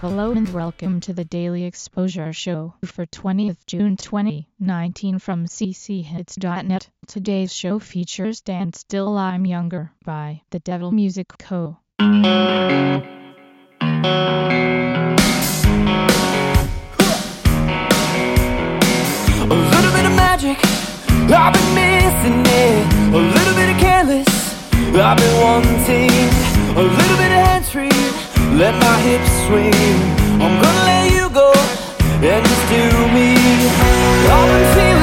Hello and welcome to the Daily Exposure Show for 20th June 2019 from cchits.net. Today's show features Stand Still I'm Younger by The Devil Music Co. A little bit of magic, I've been missing it. A little bit of careless, I've been wanting. A little bit of free, let my hips swing. I'm gonna let you go and just do me. I've been feeling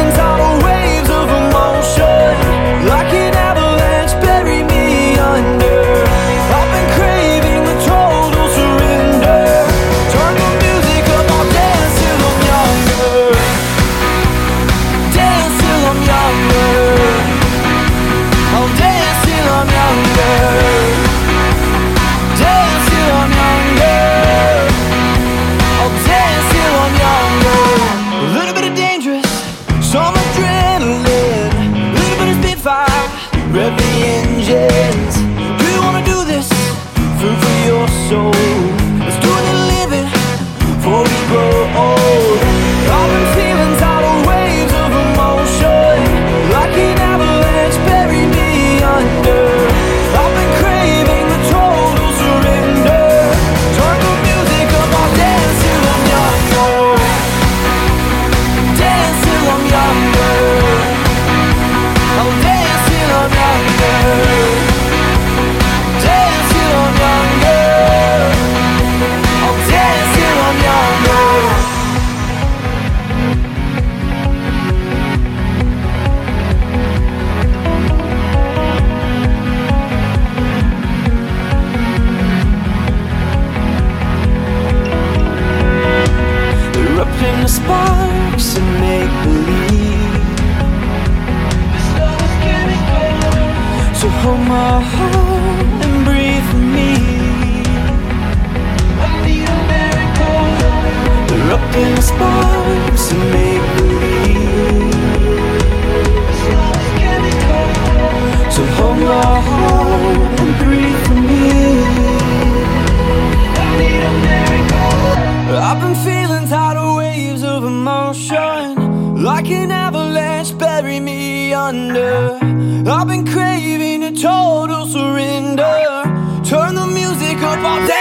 Erupting I've been craving a total surrender. Turn the music up, I'll dance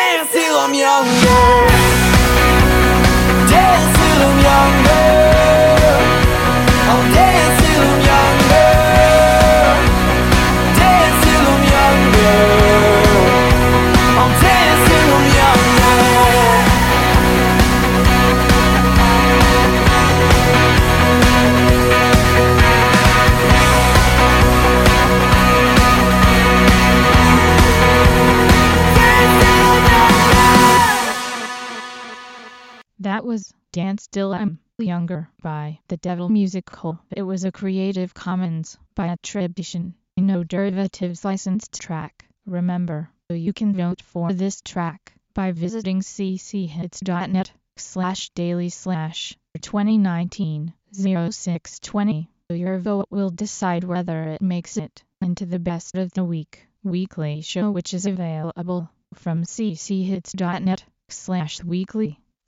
was Dance Still I'm Younger by The Devil Musical. It was a Creative Commons by attribution, no derivatives licensed track. Remember, you can vote for this track by visiting cchits.net slash daily slash 2019 0620. Your vote will decide whether it makes it into the best of the week weekly show which is available from cchits.net slash weekly.